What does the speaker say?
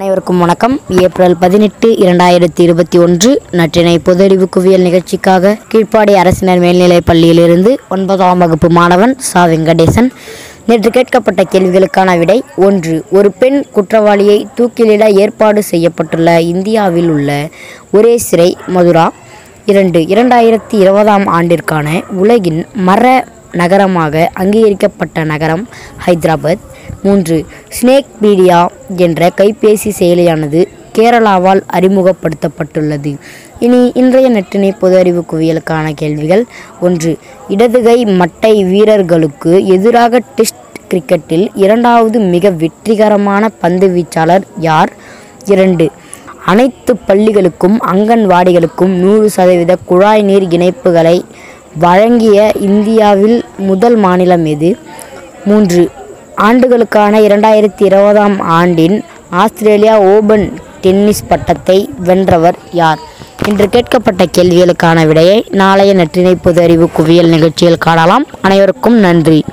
அனைவருக்கும் வணக்கம். ஏப்ரல் பதினெட்டு இரண்டாயிரத்தி இருபத்தி ஒன்று நற்றினை பொதறிவு குவியல் நிகழ்ச்சிக்காக கீழ்ப்பாடி அரசினர் மேல்நிலைப் பள்ளியிலிருந்து ஒன்பதாம் வகுப்பு மாணவன் சா. வெங்கடேசன். நேற்று கேட்கப்பட்ட கேள்விகளுக்கான விடை ஒன்று. ஒரு பெண் குற்றவாளியை தூக்கிலிட ஏற்பாடு செய்யப்பட்டுள்ள இந்தியாவில் உள்ள ஒரே சிறை மதுரா. இரண்டு இரண்டாயிரத்தி இருபதாம் ஆண்டிற்கான உலகின் மர நகரமாக அங்கீகரிக்கப்பட்ட நகரம் ஹைதராபாத். மூன்று ஸ்னேக் மீடியா என்ற கைபேசி செயலியானது கேரளாவால் அறிமுகப்படுத்தப்பட்டுள்ளது. இனி இன்றைய நெட்டினை பொது அறிவு குவியலுக்கான கேள்விகள். ஒன்று இடதுகை மட்டை வீரர்களுக்கு எதிராக டெஸ்ட் கிரிக்கெட்டில் இரண்டாவது மிக வெற்றிகரமான பந்து வீச்சாளர் யார்? இரண்டு அனைத்து பள்ளிகளுக்கும் அங்கன்வாடிகளுக்கும் நூறு சதவீத குழாய் நீர் இணைப்புகளை வழங்கிய இந்தியாவில் முதல் மாநிலம் எது? மூன்று ஆண்டுகளுக்கான இரண்டாயிரத்தி இருபதாம் ஆண்டின் ஆஸ்திரேலியா ஓபன் டென்னிஸ் பட்டத்தை வென்றவர் யார்? இன்று கேட்கப்பட்ட கேள்விகளுக்கான விடையை நாளைய நற்றினை பொது அறிவு குவியல் நிகழ்ச்சியில் காணலாம். அனைவருக்கும் நன்றி.